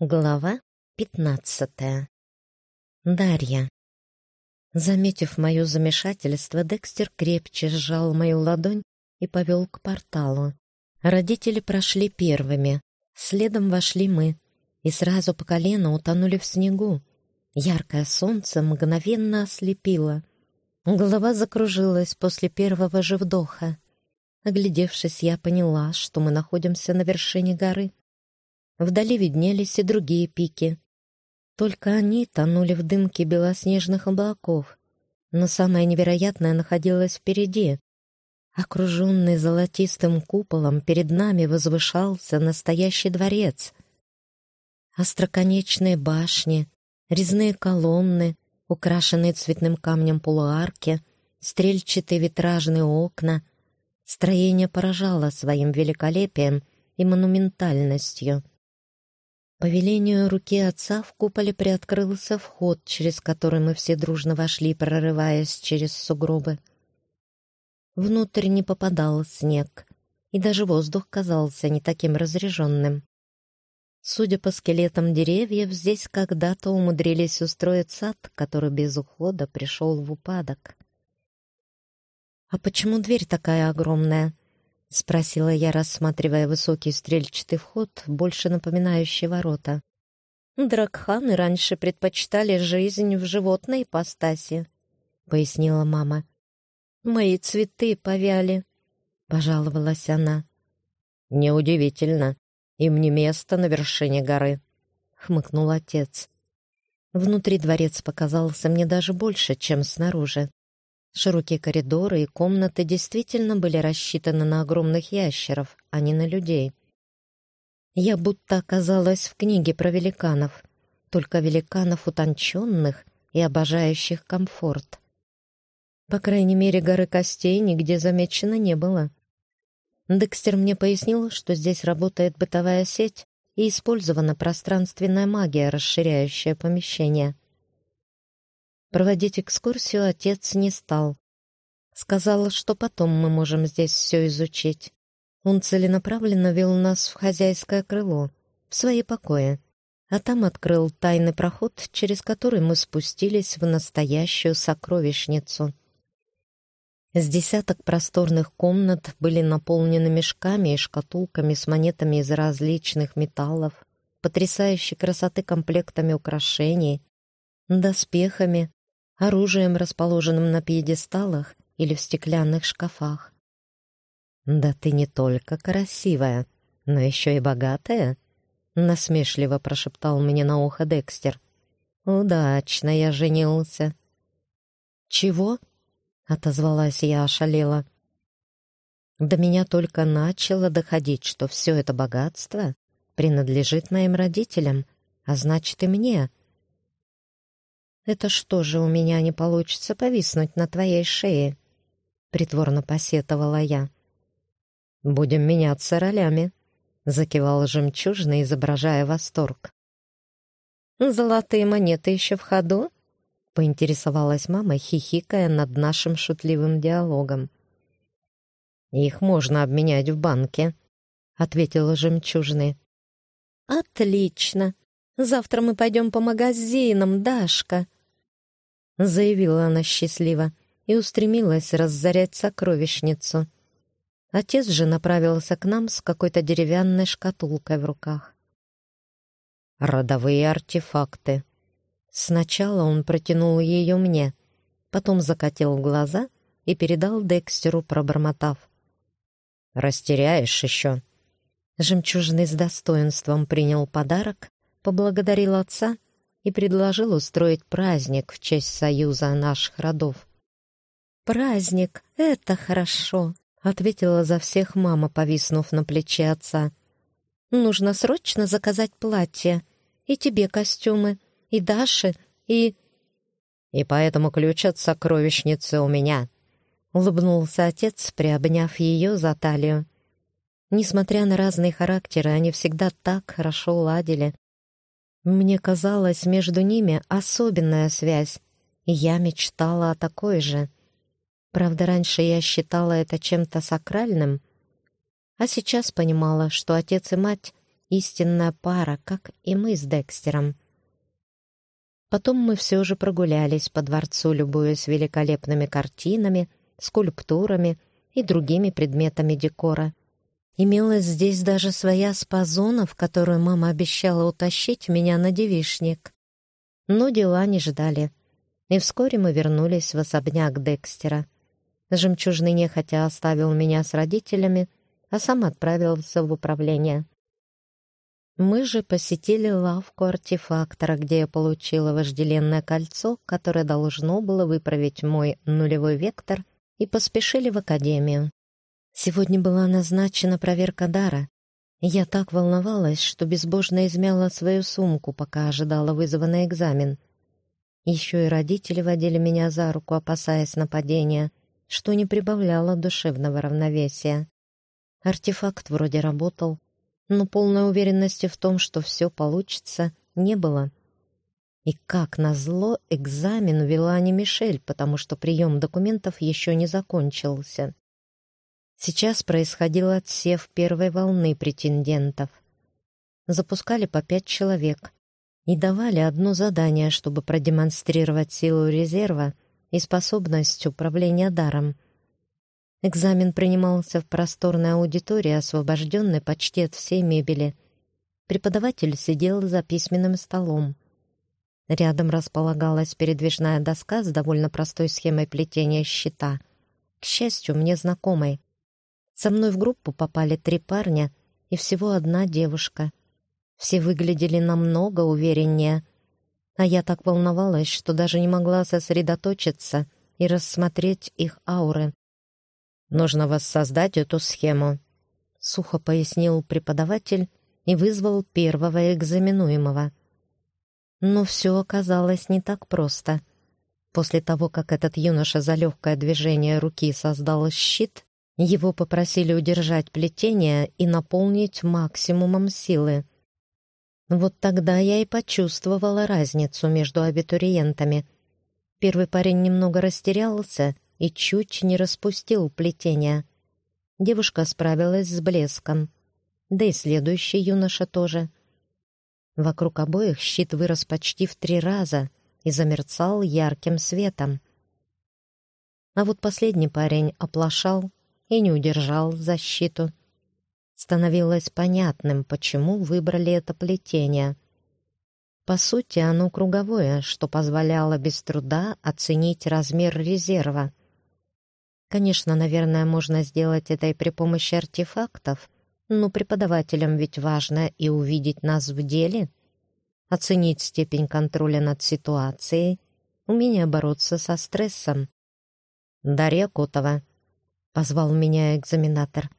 Глава пятнадцатая. Дарья. Заметив мое замешательство, Декстер крепче сжал мою ладонь и повел к порталу. Родители прошли первыми, следом вошли мы, и сразу по колено утонули в снегу. Яркое солнце мгновенно ослепило. Голова закружилась после первого же вдоха. Оглядевшись, я поняла, что мы находимся на вершине горы. Вдали виднелись и другие пики. Только они тонули в дымке белоснежных облаков. Но самое невероятное находилось впереди. Окруженный золотистым куполом, перед нами возвышался настоящий дворец. Остроконечные башни, резные колонны, украшенные цветным камнем полуарки, стрельчатые витражные окна. Строение поражало своим великолепием и монументальностью. По велению руки отца в куполе приоткрылся вход, через который мы все дружно вошли, прорываясь через сугробы. Внутрь не попадал снег, и даже воздух казался не таким разреженным. Судя по скелетам деревьев, здесь когда-то умудрились устроить сад, который без ухода пришел в упадок. «А почему дверь такая огромная?» — спросила я, рассматривая высокий стрельчатый вход, больше напоминающий ворота. «Дракханы раньше предпочитали жизнь в животной ипостаси», — пояснила мама. «Мои цветы повяли», — пожаловалась она. «Неудивительно. Им не место на вершине горы», — хмыкнул отец. Внутри дворец показался мне даже больше, чем снаружи. Широкие коридоры и комнаты действительно были рассчитаны на огромных ящеров, а не на людей. Я будто оказалась в книге про великанов, только великанов утонченных и обожающих комфорт. По крайней мере, горы костей нигде замечено не было. Декстер мне пояснил, что здесь работает бытовая сеть и использована пространственная магия, расширяющая помещение — Проводить экскурсию отец не стал. Сказал, что потом мы можем здесь все изучить. Он целенаправленно вел нас в хозяйское крыло, в свои покои, а там открыл тайный проход, через который мы спустились в настоящую сокровищницу. С десяток просторных комнат были наполнены мешками и шкатулками с монетами из различных металлов, потрясающей красоты комплектами украшений, доспехами, оружием, расположенным на пьедесталах или в стеклянных шкафах. «Да ты не только красивая, но еще и богатая», — насмешливо прошептал мне на ухо Декстер. «Удачно я женился». «Чего?» — отозвалась я ошалела. До меня только начало доходить, что все это богатство принадлежит моим родителям, а значит и мне — «Это что же у меня не получится повиснуть на твоей шее?» — притворно посетовала я. «Будем меняться ролями», — закивал жемчужный, изображая восторг. «Золотые монеты еще в ходу?» — поинтересовалась мама, хихикая над нашим шутливым диалогом. «Их можно обменять в банке», — ответила жемчужный. «Отлично! Завтра мы пойдем по магазинам, Дашка!» — заявила она счастливо и устремилась раззарять сокровищницу. Отец же направился к нам с какой-то деревянной шкатулкой в руках. «Родовые артефакты». Сначала он протянул ее мне, потом закатил глаза и передал Декстеру, пробормотав. «Растеряешь еще». Жемчужный с достоинством принял подарок, поблагодарил отца — и предложил устроить праздник в честь союза наших родов. «Праздник — это хорошо», — ответила за всех мама, повиснув на плече отца. «Нужно срочно заказать платье. И тебе костюмы, и Даше, и...» «И поэтому ключ от сокровищницы у меня», — улыбнулся отец, приобняв ее за талию. Несмотря на разные характеры, они всегда так хорошо ладили. Мне казалось, между ними особенная связь, и я мечтала о такой же. Правда, раньше я считала это чем-то сакральным, а сейчас понимала, что отец и мать Истинная пара, как и мы с Декстером. Потом мы все же прогулялись по дворцу, любуясь великолепными картинами, скульптурами и другими предметами декора. Имелась здесь даже своя спазона, в которую мама обещала утащить меня на девишник. Но дела не ждали, и вскоре мы вернулись в особняк Декстера. Жемчужный нехотя оставил меня с родителями, а сам отправился в управление. Мы же посетили лавку артефактора, где я получила вожделенное кольцо, которое должно было выправить мой нулевой вектор, и поспешили в академию. Сегодня была назначена проверка дара. Я так волновалась, что безбожно измяла свою сумку, пока ожидала вызова на экзамен. Еще и родители водили меня за руку, опасаясь нападения, что не прибавляло душевного равновесия. Артефакт вроде работал, но полной уверенности в том, что все получится, не было. И как назло, экзамен вела не Мишель, потому что прием документов еще не закончился. Сейчас происходил отсев первой волны претендентов. Запускали по пять человек и давали одно задание, чтобы продемонстрировать силу резерва и способность управления даром. Экзамен принимался в просторной аудитории, освобожденной почти от всей мебели. Преподаватель сидел за письменным столом. Рядом располагалась передвижная доска с довольно простой схемой плетения щита. К счастью, мне знакомой. Со мной в группу попали три парня и всего одна девушка. Все выглядели намного увереннее, а я так волновалась, что даже не могла сосредоточиться и рассмотреть их ауры. «Нужно воссоздать эту схему», — сухо пояснил преподаватель и вызвал первого экзаменуемого. Но все оказалось не так просто. После того, как этот юноша за легкое движение руки создал щит, его попросили удержать плетение и наполнить максимумом силы. Вот тогда я и почувствовала разницу между абитуриентами. Первый парень немного растерялся и чуть не распустил плетение. Девушка справилась с блеском. Да и следующий юноша тоже. Вокруг обоих щит вырос почти в три раза и замерцал ярким светом. А вот последний парень оплошал и не удержал защиту. Становилось понятным, почему выбрали это плетение. По сути, оно круговое, что позволяло без труда оценить размер резерва. Конечно, наверное, можно сделать это и при помощи артефактов, но преподавателям ведь важно и увидеть нас в деле, оценить степень контроля над ситуацией, умение бороться со стрессом. Дарья Котова, позвал меня экзаменатор.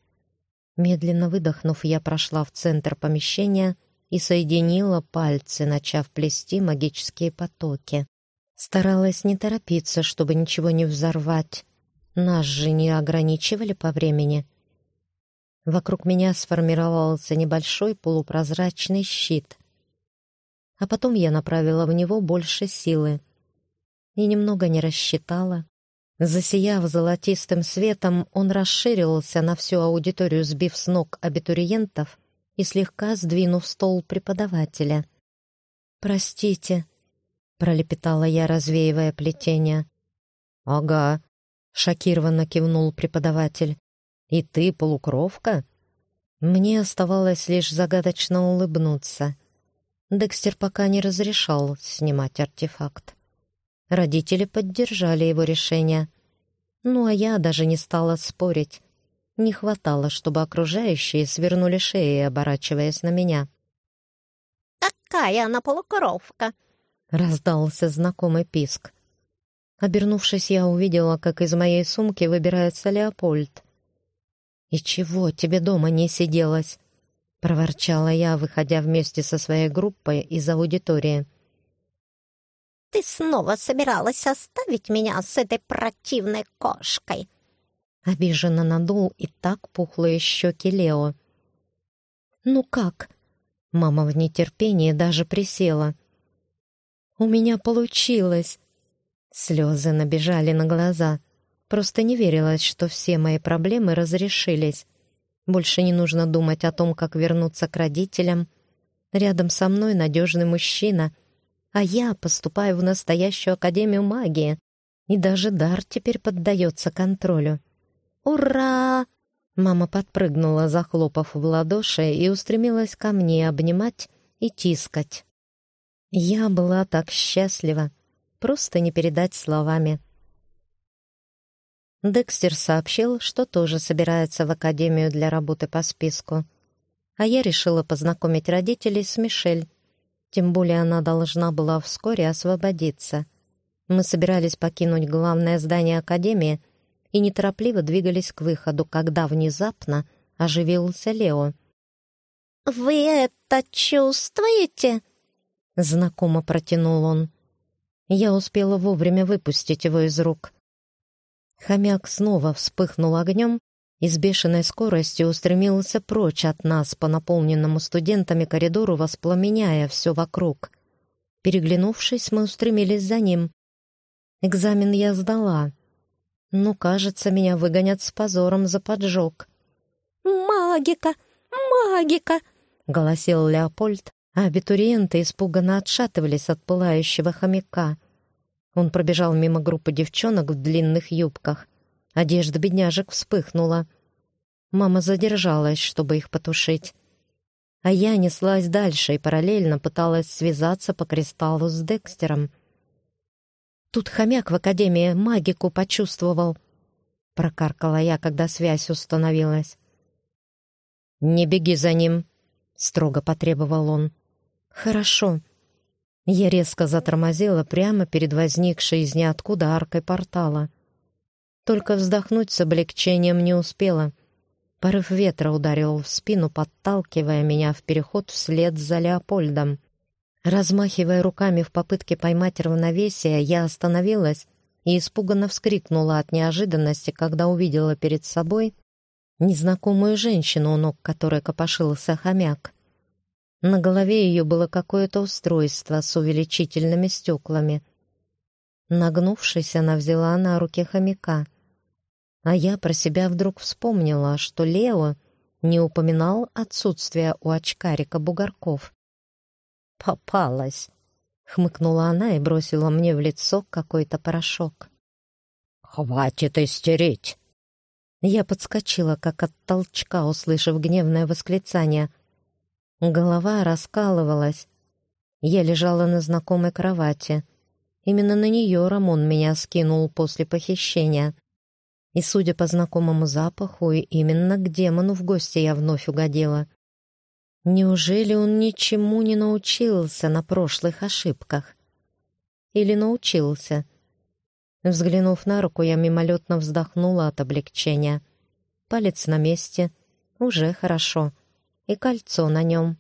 Медленно выдохнув, я прошла в центр помещения и соединила пальцы, начав плести магические потоки. Старалась не торопиться, чтобы ничего не взорвать. Нас же не ограничивали по времени. Вокруг меня сформировался небольшой полупрозрачный щит. А потом я направила в него больше силы. И немного не рассчитала. Засияв золотистым светом, он расширился на всю аудиторию, сбив с ног абитуриентов и слегка сдвинув стол преподавателя. «Простите», — пролепетала я, развеивая плетение. «Ага», — шокированно кивнул преподаватель. «И ты полукровка?» Мне оставалось лишь загадочно улыбнуться. Декстер пока не разрешал снимать артефакт. Родители поддержали его решение. Ну а я даже не стала спорить. Не хватало, чтобы окружающие свернули шеи, оборачиваясь на меня. «Какая она полукровка!» — раздался знакомый писк. Обернувшись, я увидела, как из моей сумки выбирается Леопольд. «И чего тебе дома не сиделось?» — проворчала я, выходя вместе со своей группой из аудитории. Ты снова собиралась оставить меня с этой противной кошкой?» Обиженно надул и так пухлые щеки Лео. «Ну как?» Мама в нетерпении даже присела. «У меня получилось!» Слезы набежали на глаза. Просто не верилось, что все мои проблемы разрешились. Больше не нужно думать о том, как вернуться к родителям. Рядом со мной надежный мужчина, а я поступаю в настоящую Академию магии, и даже дар теперь поддается контролю. «Ура!» Мама подпрыгнула, захлопав в ладоши, и устремилась ко мне обнимать и тискать. Я была так счастлива, просто не передать словами. Декстер сообщил, что тоже собирается в академию для работы по списку. А я решила познакомить родителей с Мишель. Тем более она должна была вскоре освободиться. Мы собирались покинуть главное здание академии и неторопливо двигались к выходу, когда внезапно оживился Лео. «Вы это чувствуете?» Знакомо протянул он. Я успела вовремя выпустить его из рук — Хомяк снова вспыхнул огнем и с бешеной скоростью устремился прочь от нас по наполненному студентами коридору, воспламеняя все вокруг. Переглянувшись, мы устремились за ним. Экзамен я сдала. но, кажется, меня выгонят с позором за поджог. «Магика! Магика!» — голосил Леопольд, а абитуриенты испуганно отшатывались от пылающего хомяка — он пробежал мимо группы девчонок в длинных юбках. Одежда бедняжек вспыхнула. Мама задержалась, чтобы их потушить. А я неслась дальше и параллельно пыталась связаться по кристаллу с Декстером. Тут хомяк в академии магику почувствовал. Прокаркала я, когда связь установилась. «Не беги за ним», — строго потребовал он. «Хорошо», я резко затормозила прямо перед возникшей из ниоткуда аркой портала. Только вздохнуть с облегчением не успела. Порыв ветра ударил в спину, подталкивая меня в переход вслед за Леопольдом. Размахивая руками в попытке поймать равновесие, я остановилась и испуганно вскрикнула от неожиданности, когда увидела перед собой незнакомую женщину, у ног которой копошился хомяк. На голове ее было какое-то устройство с увеличительными стеклами. Нагнувшись, она взяла на руки хомяка. А я про себя вдруг вспомнила, что Лео не упоминал отсутствие у очкарика бугорков. «Попалась!» — хмыкнула она и бросила мне в лицо какой-то порошок. «Хватит истерить!» Я подскочила, как от толчка, услышав гневное восклицание. Голова раскалывалась. Я лежала на знакомой кровати. Именно на нее Рамон меня скинул после похищения. И, судя по знакомому запаху, именно к демону в гости я вновь угодила. Неужели он ничему не научился на прошлых ошибках? Или научился? Взглянув на руку, я мимолетно вздохнула от облегчения. Палец на месте. Уже хорошо и кольцо на нем.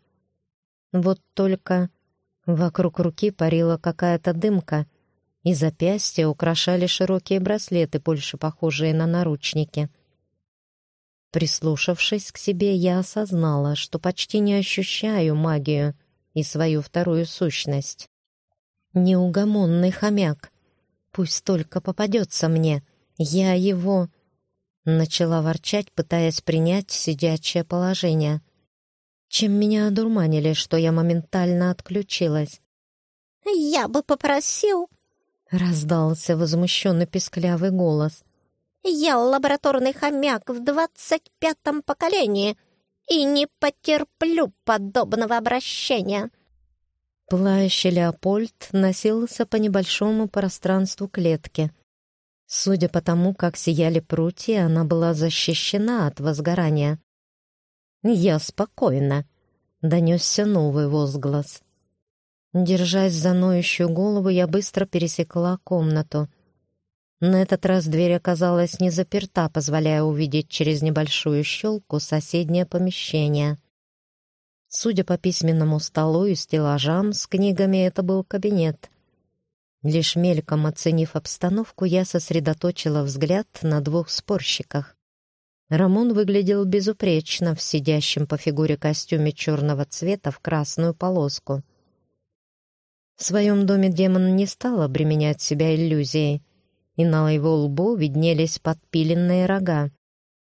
Вот только вокруг руки парила какая-то дымка, и запястья украшали широкие браслеты, больше похожие на наручники. Прислушавшись к себе, я осознала, что почти не ощущаю магию и свою вторую сущность. Неугомонный хомяк. Пусть только попадется мне. Я его... Начала ворчать, пытаясь принять сидячее положение чем меня одурманили, что я моментально отключилась. «Я бы попросил...» — раздался возмущенный писклявый голос. «Я лабораторный хомяк в двадцать пятом поколении и не потерплю подобного обращения». Плающий Леопольд носился по небольшому пространству клетки. Судя по тому, как сияли прутья, она была защищена от возгорания. «Я спокойна», — донесся новый возглас. Держась за ноющую голову, я быстро пересекла комнату. На этот раз дверь оказалась не заперта, позволяя увидеть через небольшую щелку соседнее помещение. Судя по письменному столу и стеллажам с книгами, это был кабинет. Лишь мельком оценив обстановку, я сосредоточила взгляд на двух спорщиках. Рамон выглядел безупречно в сидящем по фигуре костюме черного цвета в красную полоску. В своем доме демон не стал обременять себя иллюзией, и на его лбу виднелись подпиленные рога.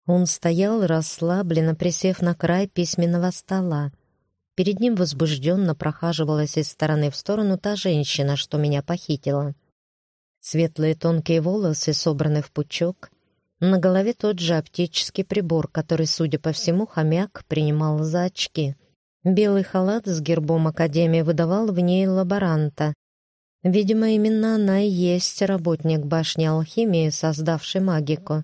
Он стоял расслабленно, присев на край письменного стола. Перед ним возбужденно прохаживалась из стороны в сторону та женщина, что меня похитила. Светлые тонкие волосы собраны в пучок, на голове тот же оптический прибор, который, судя по всему, хомяк принимал за очки. Белый халат с гербом Академии выдавал в ней лаборанта. Видимо, именно она и есть работник башни алхимии, создавший магику.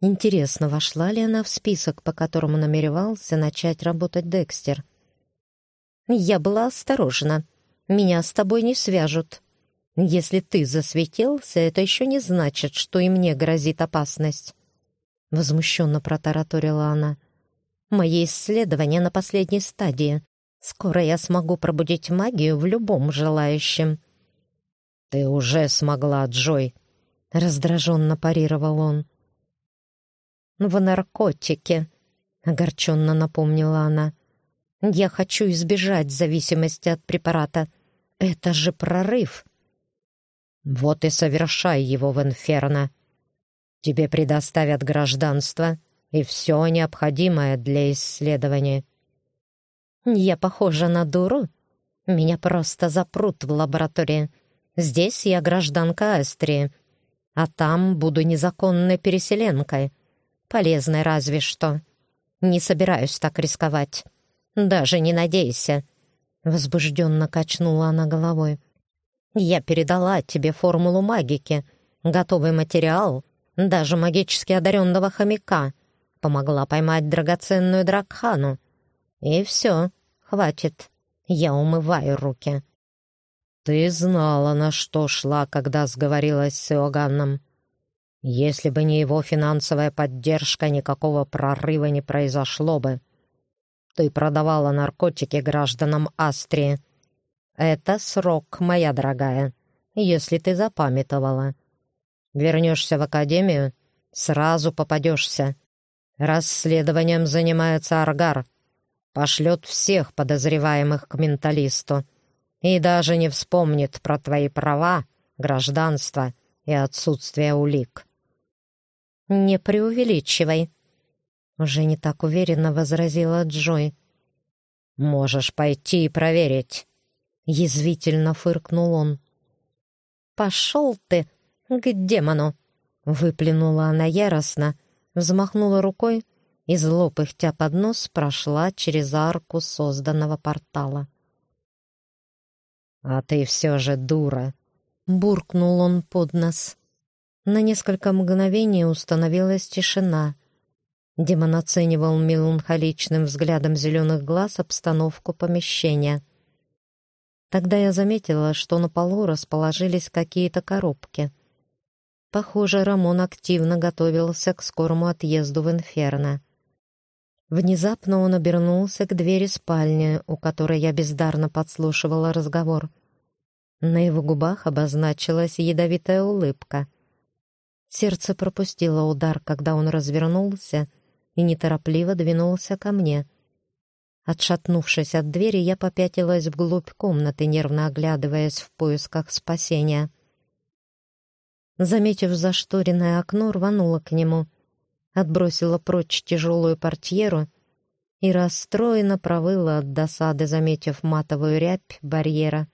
Интересно, вошла ли она в список, по которому намеревался начать работать Декстер? «Я была осторожна. Меня с тобой не свяжут», если ты засветился, это еще не значит, что и мне грозит опасность. Возмущенно протараторила она. Мои исследования на последней стадии. Скоро я смогу пробудить магию в любом желающем. Ты уже смогла, Джой. Раздраженно парировал он. В наркотике, огорченно напомнила она. Я хочу избежать зависимости от препарата. Это же прорыв. Вот и совершай его в инферно. Тебе предоставят гражданство и все необходимое для исследования. Я похожа на дуру? Меня просто запрут в лаборатории. Здесь я гражданка Астрии, а там буду незаконной переселенкой. Полезной разве что. Не собираюсь так рисковать. Даже не надейся. Возбужденно качнула она головой. Я передала тебе формулу магики, готовый материал, даже магически одаренного хомяка. Помогла поймать драгоценную Дракхану. И все, хватит. Я умываю руки. Ты знала, на что шла, когда сговорилась с Иоганном. Если бы не его финансовая поддержка, никакого прорыва не произошло бы. Ты продавала наркотики гражданам Астрии, «Это срок, моя дорогая, если ты запамятовала. Вернешься в академию, сразу попадешься. Расследованием занимается Аргар. Пошлет всех подозреваемых к менталисту и даже не вспомнит про твои права, гражданство и отсутствие улик». «Не преувеличивай», — уже не так уверенно возразила Джой. «Можешь пойти и проверить». Язвительно фыркнул он. «Пошел ты к демону!» Выплюнула она яростно, взмахнула рукой и, зло пыхтя под нос, прошла через арку созданного портала. «А ты все же дура!» — буркнул он под нос. На несколько мгновений установилась тишина. Демон оценивал меланхоличным взглядом зеленых глаз обстановку помещения — Тогда я заметила, что на полу расположились какие-то коробки. Похоже, Рамон активно готовился к скорому отъезду в Инферно. Внезапно он обернулся к двери спальни, у которой я бездарно подслушивала разговор. На его губах обозначилась ядовитая улыбка. Сердце пропустило удар, когда он развернулся и неторопливо двинулся ко мне — Отшатнувшись от двери, я попятилась вглубь комнаты, нервно оглядываясь в поисках спасения. Заметив зашторенное окно, рванула к нему, отбросила прочь тяжелую портьеру и расстроенно провыла от досады, заметив матовую рябь барьера.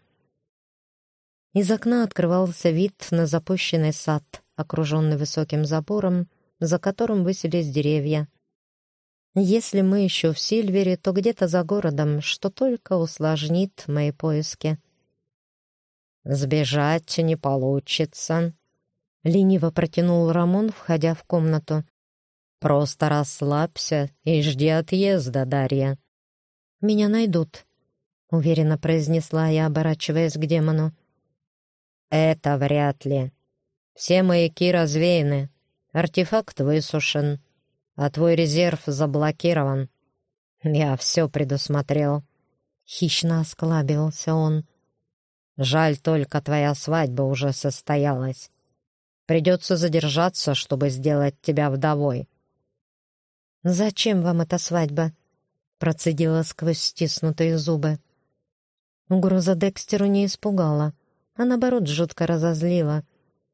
Из окна открывался вид на запущенный сад, окруженный высоким забором, за которым высились деревья. Если мы еще в Сильвере, то где-то за городом, что только усложнит мои поиски. «Сбежать не получится», — лениво протянул Рамон, входя в комнату. «Просто расслабься и жди отъезда, Дарья». «Меня найдут», — уверенно произнесла я, оборачиваясь к демону. «Это вряд ли. Все маяки развеяны, артефакт высушен» а твой резерв заблокирован. Я все предусмотрел. Хищно осклабился он. Жаль только, твоя свадьба уже состоялась. Придется задержаться, чтобы сделать тебя вдовой. «Зачем вам эта свадьба?» Процедила сквозь стиснутые зубы. Угроза Декстеру не испугала, а наоборот жутко разозлила.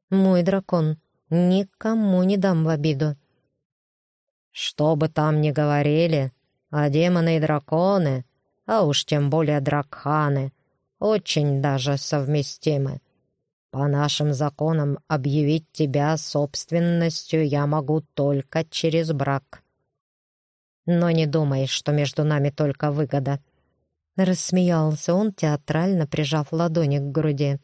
«Мой дракон, никому не дам в обиду. Что бы там ни говорили, а демоны и драконы, а уж тем более дракханы, очень даже совместимы. По нашим законам объявить тебя собственностью я могу только через брак. Но не думай, что между нами только выгода. Рассмеялся он, театрально прижав ладони к груди.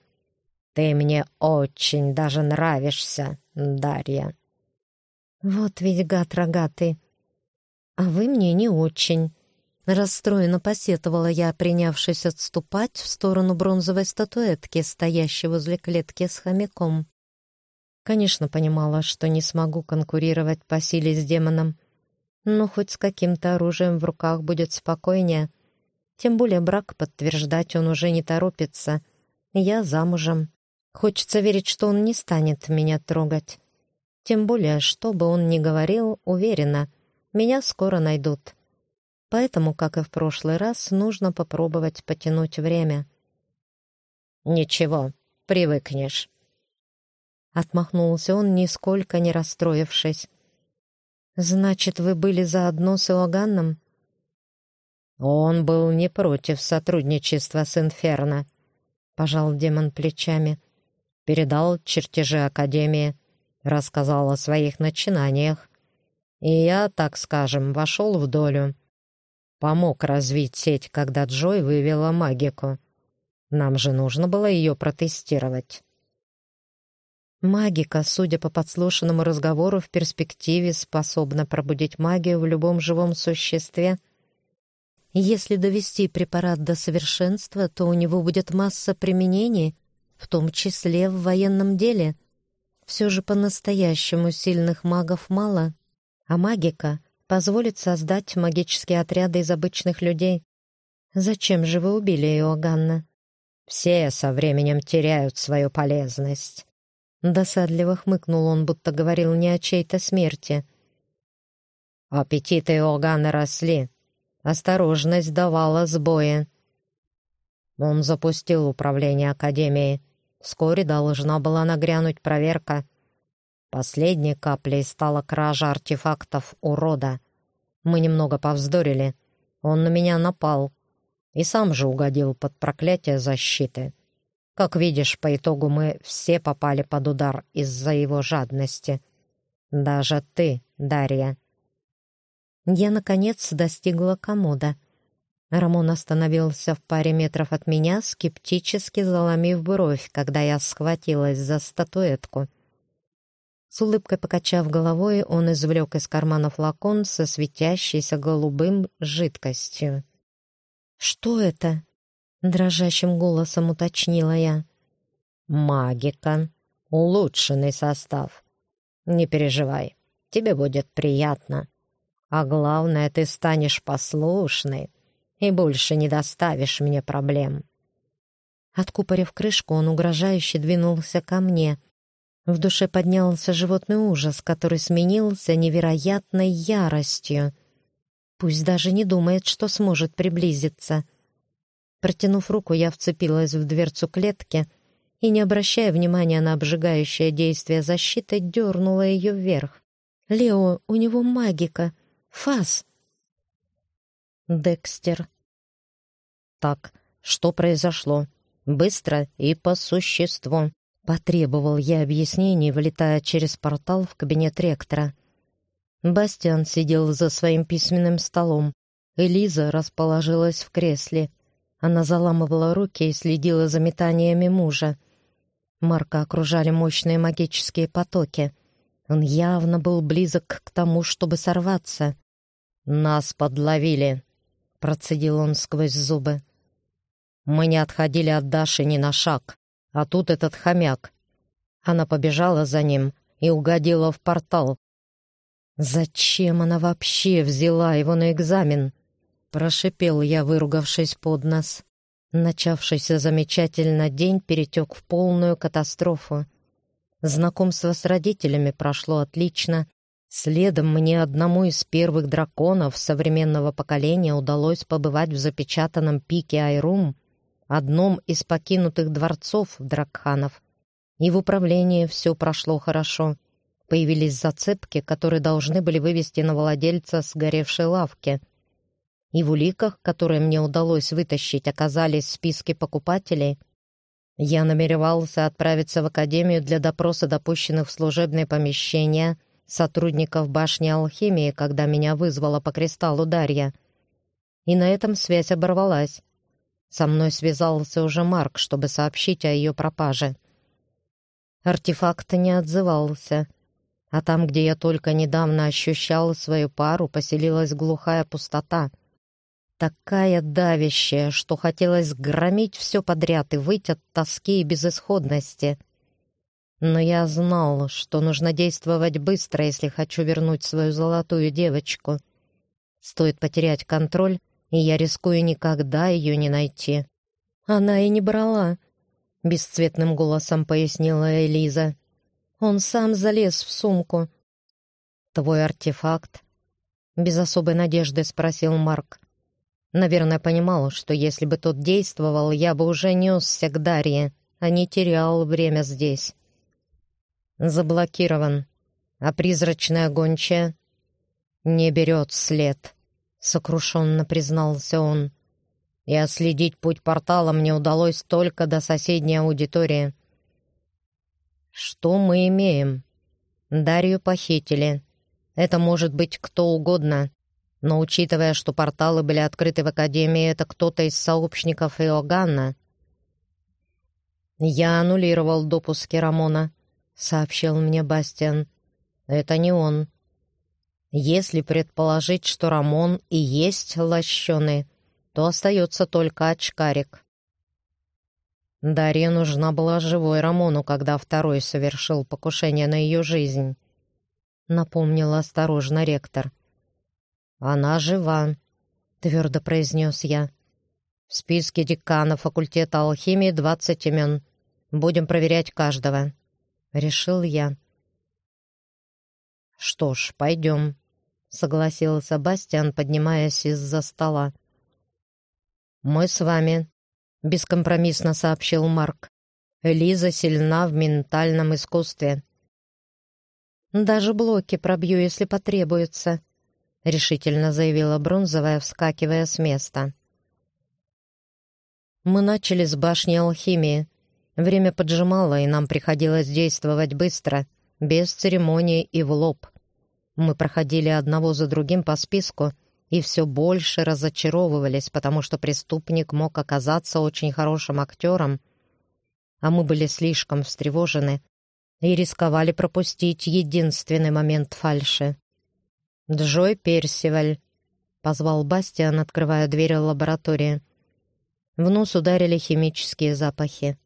«Ты мне очень даже нравишься, Дарья». «Вот ведь гад рогатый. А вы мне не очень». Расстроенно посетовала я, принявшись отступать в сторону бронзовой статуэтки, стоящей возле клетки с хомяком. Конечно, понимала, что не смогу конкурировать по силе с демоном, но хоть с каким-то оружием в руках будет спокойнее. Тем более брак подтверждать он уже не торопится. Я замужем. Хочется верить, что он не станет меня трогать. Тем более, что бы он ни говорил, уверена, меня скоро найдут. Поэтому, как и в прошлый раз, нужно попробовать потянуть время. «Ничего, привыкнешь». Отмахнулся он, нисколько не расстроившись. «Значит, вы были заодно с Иоганном?» «Он был не против сотрудничества с Инферно», — пожал демон плечами. «Передал чертежи Академии, рассказал о своих начинаниях. И я, так скажем, вошел в долю. Помог развить сеть, когда Джой вывела магику. Нам же нужно было ее протестировать». Магика, судя по подслушанному разговору, в перспективе способна пробудить магию в любом живом существе. Если довести препарат до совершенства, то у него будет масса применений, в том числе в военном деле. Все же по-настоящему сильных магов мало, а магика позволит создать магические отряды из обычных людей. Зачем же вы убили Иоганна? Все со временем теряют свою полезность. Досадливо хмыкнул он, будто говорил не о чьей-то смерти. Аппетиты Иоганна росли. Осторожность давала сбои. Он запустил управление Академией. Вскоре должна была нагрянуть проверка. Последней каплей стала кража артефактов урода. Мы немного повздорили. Он на меня напал. И сам же угодил под проклятие защиты. Как видишь, по итогу мы все попали под удар из-за его жадности. Даже ты, Дарья. Я, наконец, достигла комода. Рамон остановился в паре метров от меня, скептически заломив бровь, когда я схватилась за статуэтку. С улыбкой покачав головой, он извлек из кармана флакон со светящейся голубым жидкостью. «Что это?» Дрожащим голосом уточнила я. «Магика. Улучшенный состав. Не переживай, тебе будет приятно. А главное, ты станешь послушной и больше не доставишь мне проблем». Откупорив крышку, он угрожающе двинулся ко мне. В душе поднялся животный ужас, который сменился невероятной яростью. Пусть даже не думает, что сможет приблизиться — Протянув руку, я вцепилась в дверцу клетки и, не обращая внимания на обжигающее действие защиты, дернула ее вверх. «Лео, у него магика! Фас!» Декстер. «Так, что произошло? Быстро и по существу!» Потребовал я объяснений, вылетая через портал в кабинет ректора. Бастиан сидел за своим письменным столом. Элиза расположилась в кресле — она заламывала руки и следила за метаниями мужа. Марка окружали мощные магические потоки. Он явно был близок к тому, чтобы сорваться. «Нас подловили», — процедил он сквозь зубы. «Мы не отходили от Даши ни на шаг, а тут этот хомяк». Она побежала за ним и угодила в портал. «Зачем она вообще взяла его на экзамен?» Прошипел я, выругавшись под нос. Начавшийся замечательно день перетек в полную катастрофу. Знакомство с родителями прошло отлично. Следом мне одному из первых драконов современного поколения удалось побывать в запечатанном пике Айрум, одном из покинутых дворцов Дракханов. И в управлении все прошло хорошо. появились зацепки, которые должны были вывести на владельца сгоревшей лавки. И в уликах, которые мне удалось вытащить, оказались списки покупателей. Я намеревался отправиться в академию для допроса допущенных в служебные помещения сотрудников башни алхимии, когда меня вызвала по кристаллу Дарья. И на этом связь оборвалась. Со мной связался уже Марк, чтобы сообщить о ее пропаже. Артефакт не отзывался, а там, где я только недавно ощущал свою пару, поселилась глухая пустота. Такая давящая, что хотелось громить все подряд и выйти от тоски и безысходности. Но я знал, что нужно действовать быстро, если хочу вернуть свою золотую девочку. Стоит потерять контроль, и я рискую никогда ее не найти. Она и не брала, — бесцветным голосом пояснила Элиза. Он сам залез в сумку. «Твой артефакт?» — без особой надежды спросил Марк. Наверное, понимал, что если бы тот действовал, я бы уже несся к Дарье, а не терял время здесь. Заблокирован, а призрачная гончая не берет след сокрушенно признался он. И отследить путь портала мне удалось только до соседней аудитории. Что мы имеем? Дарью похитили. Это может быть кто угодно. Но учитывая, что порталы были открыты в Академии, это кто-то из сообщников Иоганна. «Я аннулировал допуски Рамона», — сообщил мне Бастиан. «Это не он. Если предположить, что Рамон и есть лощеный, то остается только очкарик. Дарье нужна была живой Рамону, когда второй совершил покушение на ее жизнь. Напомнил осторожно ректор. «Она жива», — твердо произнес я. «В списке декана факультета алхимии двадцать имен. Будем проверять каждого», — решил я. «Что ж, пойдем», согласился Бастиан, поднимаясь из-за стола. «Мы с вами», — бескомпромиссно сообщил Марк. «Элиза сильна в ментальном искусстве». «Даже блоки пробью, если потребуется», — решительно заявила Бронзовая, вскакивая с места. Мы начали с башни алхимии. Время поджимало, и нам приходилось действовать быстро, без церемоний и в лоб. Мы проходили одного за другим по списку и все больше разочаровывались, потому что преступник мог оказаться очень хорошим актером, а мы были слишком встревожены и рисковали пропустить единственный момент фальши. «Джой Персиваль», — позвал Бастиан, открывая дверь лаборатории. В нос ударили химические запахи.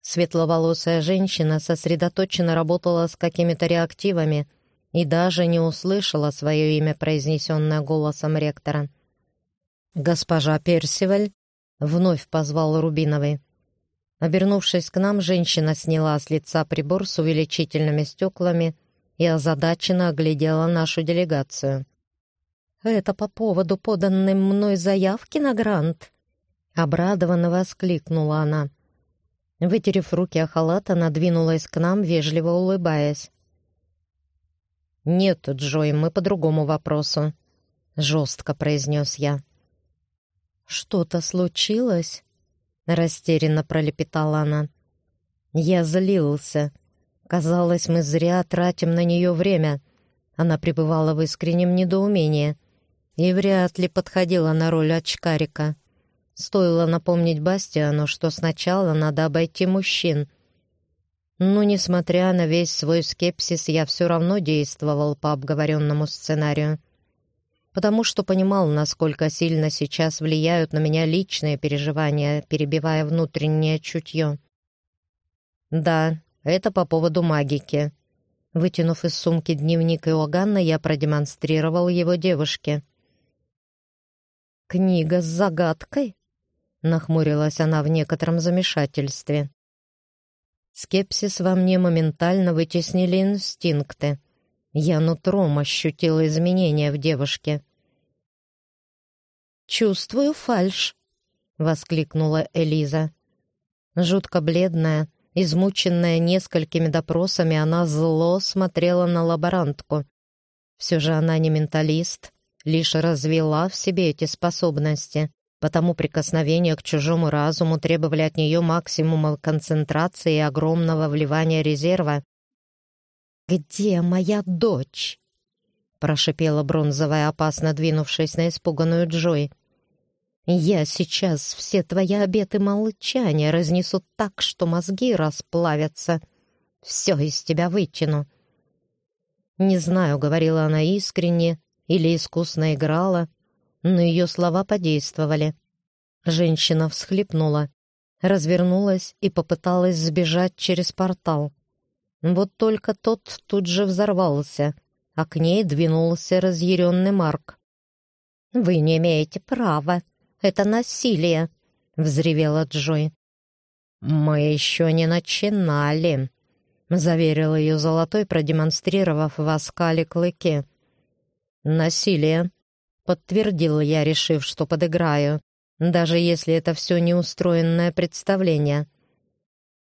Светловолосая женщина сосредоточенно работала с какими-то реактивами — и даже не услышала свое имя, произнесенное голосом ректора. «Госпожа Персиваль?» — вновь позвал Рубиновый. Обернувшись к нам, женщина сняла с лица прибор с увеличительными стеклами и озадаченно оглядела нашу делегацию. «Это по поводу поданной мной заявки на грант?» Обрадованно воскликнула она. Вытерев руки о халат, она двинулась к нам, вежливо улыбаясь. «Нет, Джой, мы по другому вопросу», — жестко произнес я. «Что-то случилось?» — растерянно пролепетала она. Я злился. Казалось, мы зря тратим на нее время. Она пребывала в искреннем недоумении и вряд ли подходила на роль очкарика. Стоило напомнить Бастиану, что сначала надо обойти мужчин — но, несмотря на весь свой скепсис, я все равно действовал по обговоренному сценарию, потому что понимал, насколько сильно сейчас влияют на меня личные переживания, перебивая внутреннее чутье. «Да, это по поводу магики». Вытянув из сумки дневник Иоганна, я продемонстрировал его девушке. «Книга с загадкой?» — нахмурилась она в некотором замешательстве. Скепсис во мне моментально вытеснили инстинкты. Я нутром ощутила изменения в девушке. «Чувствую фальшь», — воскликнула Элиза. Жутко бледная, Измученная несколькими допросами, она зло смотрела на лаборантку. Все же она не менталист, лишь развела в себе эти способности, потому прикосновения к чужому разуму требовали от нее максимума концентрации и огромного вливания резерва. «Где моя дочь?» — прошипела бронзовая, опасно двинувшись на испуганную Джой. «Я сейчас все твои обеты молчания разнесу так, что мозги расплавятся. Все из тебя вытяну». Не знаю, говорила она искренне или искусно играла, но ее слова подействовали. Женщина всхлипнула, развернулась и попыталась сбежать через портал. Вот только тот тут же взорвался, а к ней двинулся разъяренный Марк. «Вы не имеете права. Это насилие!» — взревела Джой. «Мы еще не начинали», — заверил ее Золотой, продемонстрировав в оскале клыки. «Насилие», — подтвердил я, решив, что подыграю, даже если это все неустроенное представление.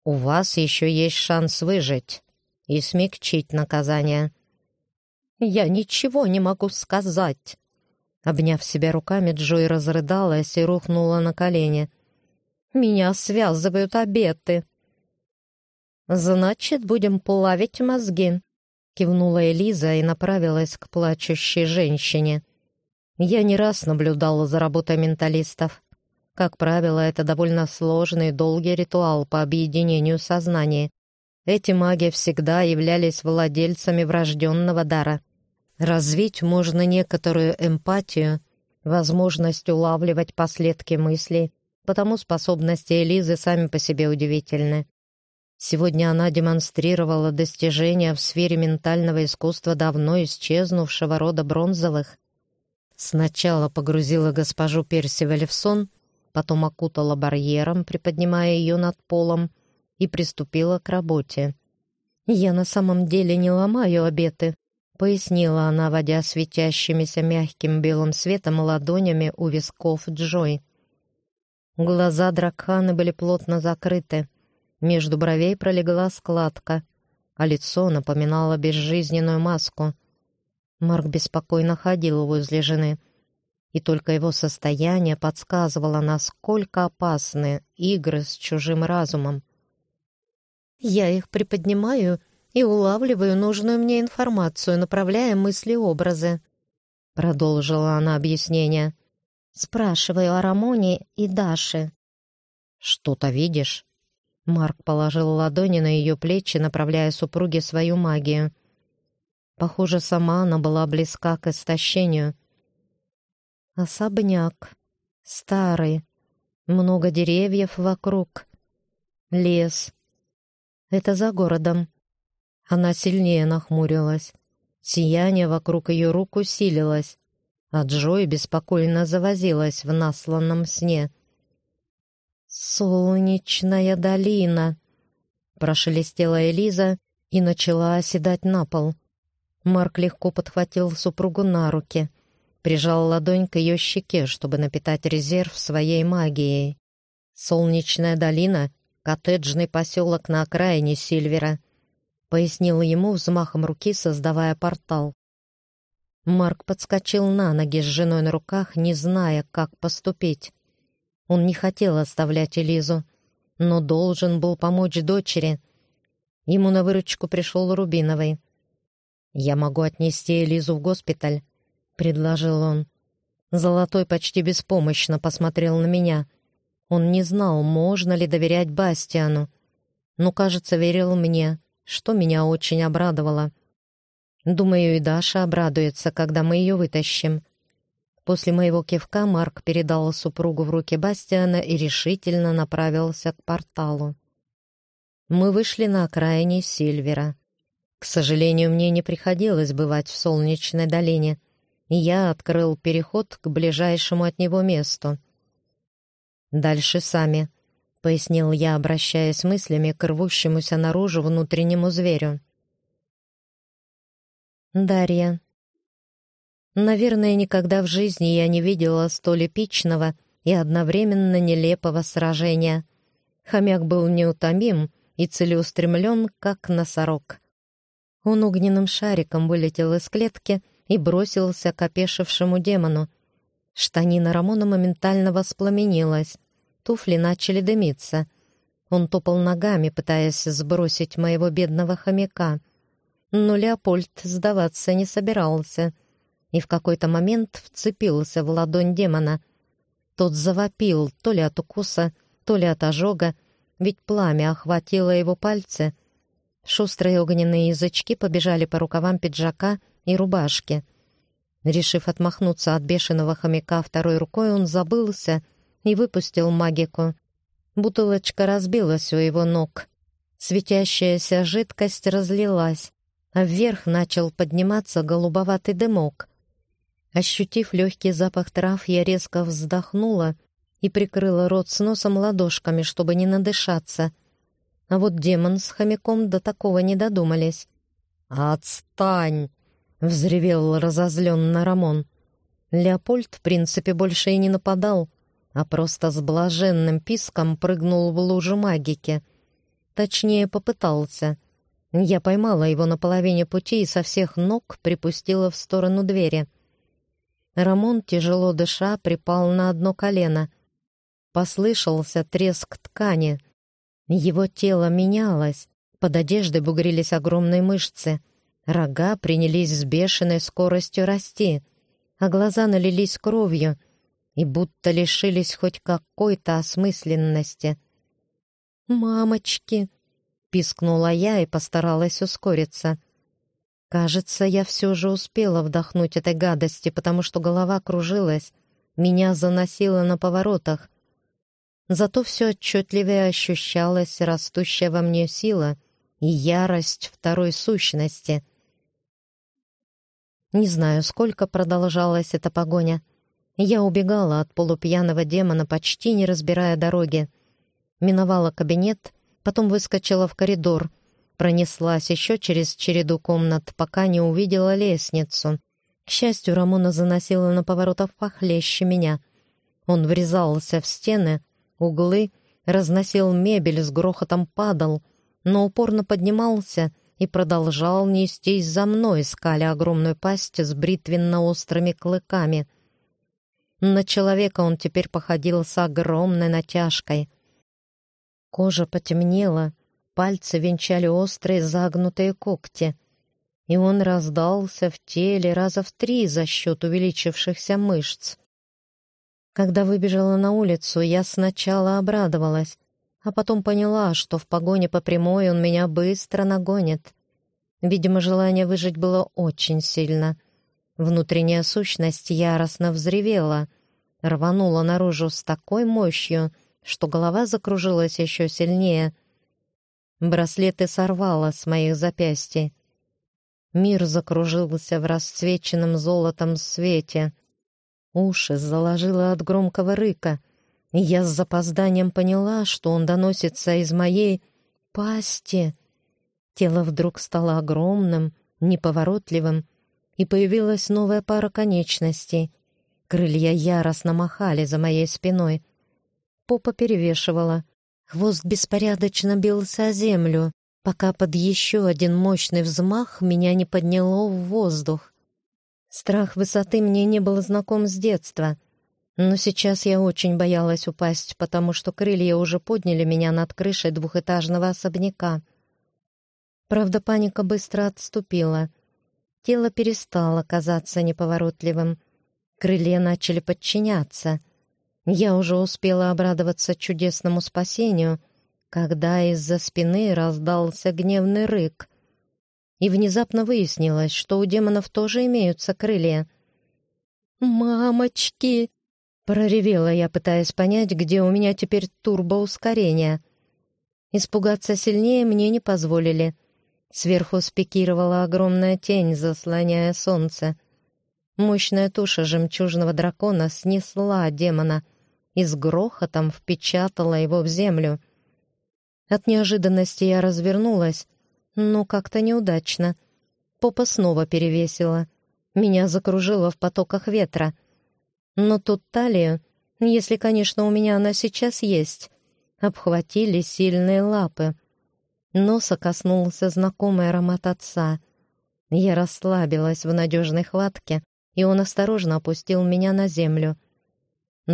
«У вас еще есть шанс выжить и смягчить наказание». «Я ничего не могу сказать», Обняв себя руками, Джой разрыдалась и рухнула на колени. «Меня связывают обеты». «Значит, будем плавить мозги», — кивнула Элиза и направилась к плачущей женщине. Я не раз наблюдала за работой менталистов. Как правило, это довольно сложный и долгий ритуал по объединению сознания. Эти маги всегда являлись владельцами врожденного дара. Развить можно некоторую эмпатию, возможность улавливать последки мыслей, потому способности Элизы сами по себе удивительны. Сегодня она демонстрировала достижения в сфере ментального искусства давно исчезнувшего рода бронзовых. Сначала погрузила госпожу Персиваль в сон, потом окутала барьером, приподнимая ее над полом, и приступила к работе. «Я на самом деле не ломаю обеты», — пояснила она, водя светящимися мягким белым светом ладонями у висков Джой. Глаза Дракханы были плотно закрыты — между бровей пролегла складка, а лицо напоминало безжизненную маску. Марк беспокойно ходил возле жены, и только его состояние подсказывало, насколько опасны игры с чужим разумом. «Я их приподнимаю и улавливаю нужную мне информацию, направляя мысли-образы», — продолжила она объяснение. «Спрашиваю о Рамоне и Даше». «Что-то видишь?» Марк положил ладони на ее плечи, направляя супруге свою магию. Похоже, сама она была близка к истощению. Особняк. Старый. Много деревьев вокруг. Лес. Это за городом. Она сильнее нахмурилась. Сияние вокруг ее рук усилилось, а Джой беспокойно завозилась в насланном сне — «Солнечная долина!» Прошелестела Элиза и начала оседать на пол. Марк легко подхватил супругу на руки, прижал ладонь к ее щеке, чтобы напитать резерв своей магией. «Солнечная долина — коттеджный поселок на окраине Сильвера», — пояснил ему взмахом руки, создавая портал. Марк подскочил на ноги с женой на руках, не зная, как поступить. Он не хотел оставлять Элизу, но должен был помочь дочери. Ему на выручку пришел Рубиновый. «Я могу отнести Элизу в госпиталь», — предложил он. Золотой почти беспомощно посмотрел на меня. Он не знал, можно ли доверять Бастиану, но, кажется, верил мне, что меня очень обрадовало. Думаю, и Даша обрадуется, когда мы ее вытащим. После моего кивка Марк передал супругу в руки Бастиана и решительно направился к порталу. Мы вышли на окраине Сильвера. К сожалению, мне не приходилось бывать в Солнечной долине, и я открыл переход к ближайшему от него месту. «Дальше сами», — пояснил я, обращаясь мыслями к рвущемуся наружу внутреннему зверю. «Дарья, Наверное, никогда в жизни я не видела столь эпичного и одновременно нелепого сражения. Хомяк был неутомим, и целеустремлен, как носорог. Он огненным шариком вылетел из клетки и бросился к опешившему демону. Штанина Рамона моментально воспламенилась. Туфли начали дымиться. Он топал ногами, пытаясь сбросить моего бедного хомяка. Но Леопольд сдаваться не собирался и в какой-то момент вцепился в ладонь демона. Тот завопил то ли от укуса, то ли от ожога, ведь пламя охватило его пальцы. Шустрые огненные язычки побежали по рукавам пиджака и рубашки. Решив отмахнуться от бешеного хомяка второй рукой, он забылся и выпустил магику. Бутылочка разбилась у его ног. Светящаяся жидкость разлилась, а вверх начал подниматься голубоватый дымок. Ощутив легкий запах трав, я резко вздохнула и прикрыла рот с носом ладошками, чтобы не надышаться. А вот демон с хомяком до такого не додумались. «Отстань!» — взревел разозленно Рамон. Леопольд, в принципе, больше и не нападал, а просто с блаженным писком прыгнул в лужу магики. Точнее, попытался. Я поймала его на половине пути и со всех ног припустила в сторону двери. Рамон, тяжело дыша, припал на одно колено — Послышался треск ткани. Его тело менялось. Под одеждой бугрились огромные мышцы. Рога принялись с бешеной скоростью расти, а глаза налились кровью и будто лишились хоть какой-то осмысленности. «Мамочки!» — пискнула я и постаралась ускориться. Кажется, я все же успела вдохнуть этой гадости, потому что голова кружилась, меня заносило на поворотах, Зато все отчетливее ощущалась растущая во мне сила и ярость второй сущности. Не знаю, сколько продолжалась эта погоня. Я убегала от полупьяного демона, почти не разбирая дороги. Миновала кабинет, потом выскочила в коридор, пронеслась еще через череду комнат, пока не увидела лестницу. К счастью, Рамона заносила на поворотах похлеще меня. Он врезался в стены, углы, разносил мебель, с грохотом падал, но упорно поднимался и продолжал нестись за мной, скаля огромную пасть с бритвенно-острыми клыками. На человека он теперь походил с огромной натяжкой. Кожа потемнела, пальцы венчали острые загнутые когти, и он раздался в теле раза в три за счет увеличившихся мышц. Когда выбежала на улицу, я сначала обрадовалась, а потом поняла, что в погоне по прямой он меня быстро нагонит. Видимо, желание выжить было очень сильно. Внутренняя сущность яростно взревела, рванула наружу с такой мощью, что голова закружилась еще сильнее. Браслеты сорвало с моих запястий. Мир закружился в расцвеченном золотом свете — Уши заложило от громкого рыка, и я с запозданием поняла, что он доносится из моей пасти. Тело вдруг стало огромным, неповоротливым, и появилась новая пара конечностей. Крылья яростно махали за моей спиной. Попа перевешивала. Хвост беспорядочно бился о землю, пока под еще один мощный взмах меня не подняло в воздух. Страх высоты мне не был знаком с детства, но сейчас я очень боялась упасть, потому что крылья уже подняли меня над крышей двухэтажного особняка. Правда, паника быстро отступила. Тело перестало казаться неповоротливым. Крылья начали подчиняться. Я уже успела обрадоваться чудесному спасению, когда из-за спины раздался гневный рык и внезапно выяснилось, что у демонов тоже имеются крылья. «Мамочки!» — проревела я, пытаясь понять, где у меня теперь турбоускорение. Испугаться сильнее мне не позволили. Сверху спикировала огромная тень, заслоняя солнце. Мощная туша жемчужного дракона снесла демона и с грохотом впечатала его в землю. От неожиданности я развернулась но как-то неудачно. Попа снова перевесила. Меня закружило в потоках ветра. Но тут талию, если, конечно, у меня она сейчас есть, обхватили сильные лапы. Носа коснулся знакомый аромат отца. Я расслабилась в надежной хватке, и он осторожно опустил меня на землю.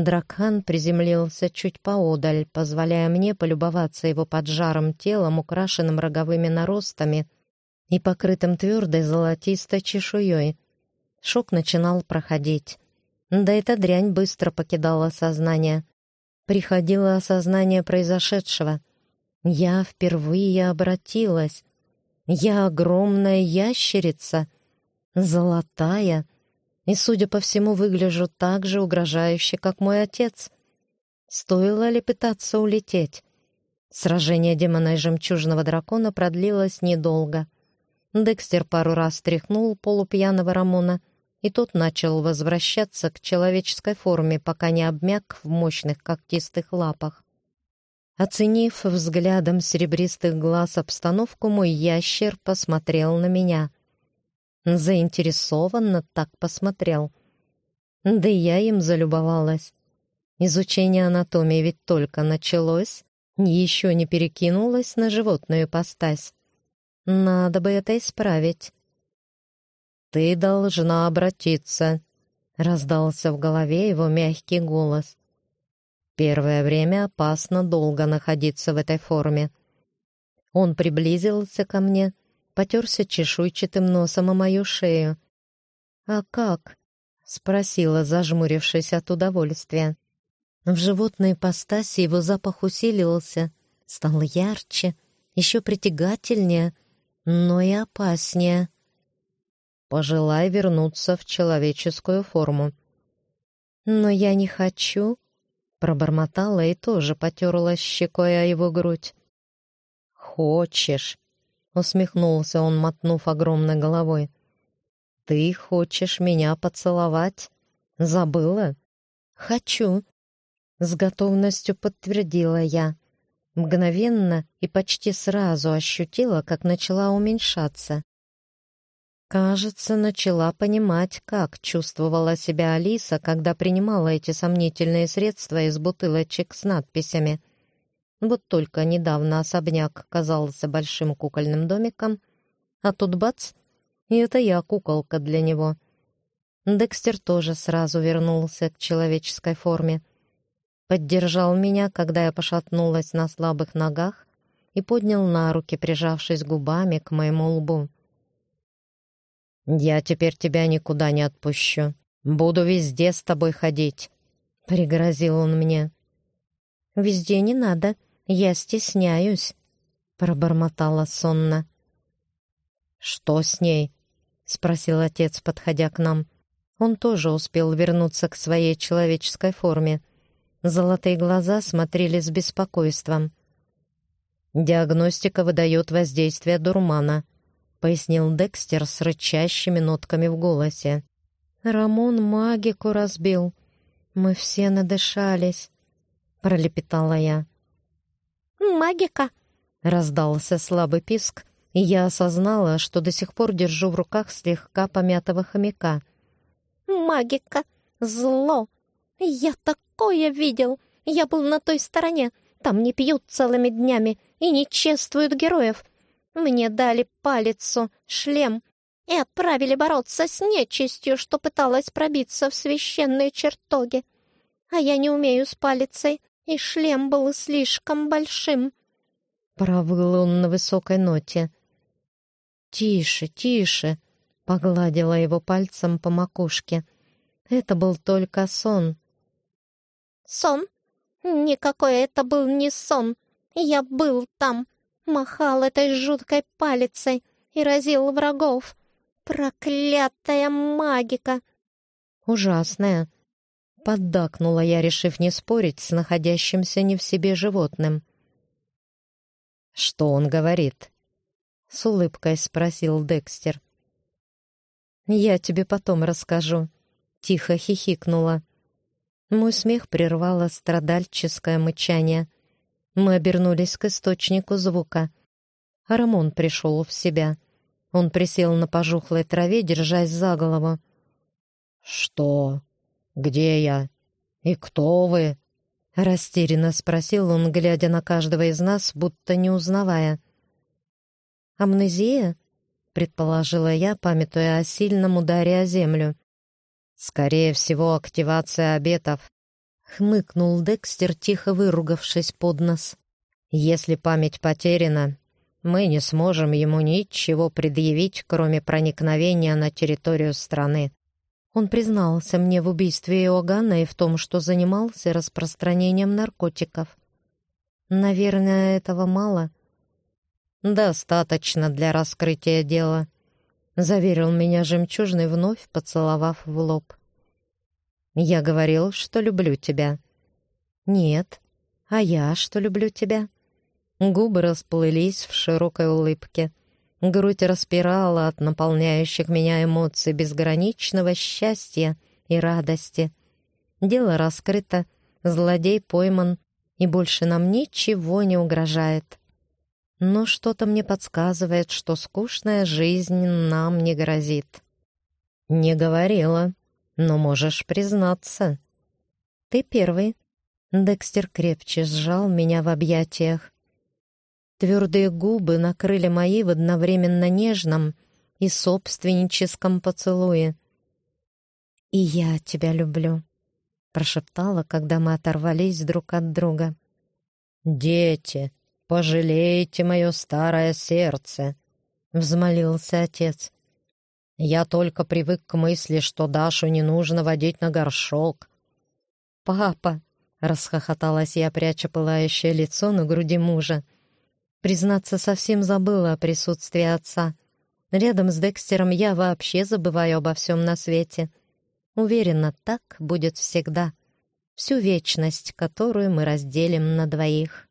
Дракхан приземлился чуть поодаль, позволяя мне полюбоваться его поджарым телом, украшенным роговыми наростами и покрытым твердой золотистой чешуей. Шок начинал проходить. Да эта дрянь быстро покидала сознание. Приходило осознание произошедшего. Я впервые обратилась. Я огромная ящерица, золотая, и, судя по всему, выгляжу так же угрожающе, как мой отец. Стоило ли пытаться улететь? Сражение демона и жемчужного дракона продлилось недолго. Декстер пару раз тряхнул полупьяного Рамона, и тот начал возвращаться к человеческой форме, пока не обмяк в мощных когтистых лапах. Оценив взглядом серебристых глаз обстановку, мой ящер посмотрел на меня. Заинтересованно так посмотрел. Да я им залюбовалась. Изучение анатомии ведь только началось, еще не перекинулось на животную постась. Надо бы это исправить. «Ты должна обратиться», — раздался в голове его мягкий голос. Первое время опасно долго находиться в этой форме. Он приблизился ко мне, потерся чешуйчатым носом о мою шею. «А как?» — спросила, зажмурившись от удовольствия. В животной ипостаси его запах усилился, стал ярче, еще притягательнее, но и опаснее. «Пожелай вернуться в человеческую форму». «Но я не хочу», Пробормотала и тоже потерла щекой о его грудь. «Хочешь?» — усмехнулся он, мотнув огромной головой. «Ты хочешь меня поцеловать? Забыла?» «Хочу», — с готовностью подтвердила я. Мгновенно и почти сразу ощутила, как начала уменьшаться. Кажется, начала понимать, как чувствовала себя Алиса, когда принимала эти сомнительные средства из бутылочек с надписями. Вот только недавно особняк казался большим кукольным домиком, а тут бац, и это я куколка для него. Декстер тоже сразу вернулся к человеческой форме. Поддержал меня, когда я пошатнулась на слабых ногах, и поднял на руки, прижавшись губами к моему лбу. «Я теперь тебя никуда не отпущу. Буду везде с тобой ходить», — пригрозил он мне. «Везде не надо, я стесняюсь», — пробормотала сонно. «Что с ней?» — спросил отец, подходя к нам. Он тоже успел вернуться к своей человеческой форме. Золотые глаза смотрели с беспокойством. «Диагностика выдает воздействие дурмана», — пояснил Декстер с рычащими нотками в голосе. «Рамон магику разбил. Мы все надышались», — пролепетала я. «Магика!» — раздался слабый писк, и я осознала, что до сих пор держу в руках слегка помятого хомяка. «Магика! Зло! Я такое видел! Я был на той стороне. Там не пьют целыми днями и не чествуют героев. Мне дали палицу, шлем и отправили бороться с нечистью, что пыталась пробиться в священные чертоги. А я не умею с палицей, и шлем был слишком большим. Провыл он на высокой ноте. «Тише, тише!» — погладила его пальцем по макушке. «Это был только сон». «Сон? Никакой это был не сон. Я был там махал этой жуткой палицей и разил врагов. Проклятая магика! Ужасная. Поддакнула я, решив не спорить с находящимся не в себе животным. «Что он говорит?» — с улыбкой спросил Декстер. «Я тебе потом расскажу», — тихо хихикнула. Мой смех прервало страдальческое мычание. Мы обернулись к источнику звука. Рамон пришел в себя. Он присел на пожухлой траве, держась за голову. «Что? Где я? И кто вы?» Растерянно спросил он, глядя на каждого из нас, будто не узнавая. «Амнезия?» — предположила я, памятуя о сильном ударе о землю. «Скорее всего, активация обетов», — хмыкнул Декстер, тихо выругавшись под нос. «Если память потеряна, мы не сможем ему ничего предъявить, кроме проникновения на территорию страны». Он признался мне в убийстве Иоганна и в том, что занимался распространением наркотиков. Наверное, этого мало. «Достаточно для раскрытия дела», — заверил меня жемчужный, вновь поцеловав в лоб. «Я говорил, что люблю тебя». «Нет, а я что люблю тебя?» Губы расплылись в широкой улыбке. Грудь распирала от наполняющих меня эмоций безграничного счастья и радости. Дело раскрыто, злодей пойман, и больше нам ничего не угрожает. Но что-то мне подсказывает, что скучная жизнь нам не грозит. «Не говорила, но можешь признаться». «Ты первый». Декстер крепче сжал меня в объятиях. Твердые губы накрыли мои в одновременно нежном и собственническом поцелуе. «И я тебя люблю», — прошептала, когда мы оторвались друг от друга. «Дети, пожалейте мое старое сердце», — взмолился отец. «Я только привык к мысли, что Дашу не нужно водить на горшок». «Папа!» — расхохоталась я, пряча пылающее лицо на груди мужа. Признаться, совсем забыла о присутствии отца. Рядом с Декстером я вообще забываю обо всем на свете. Уверена, так будет всегда. Всю вечность, которую мы разделим на двоих.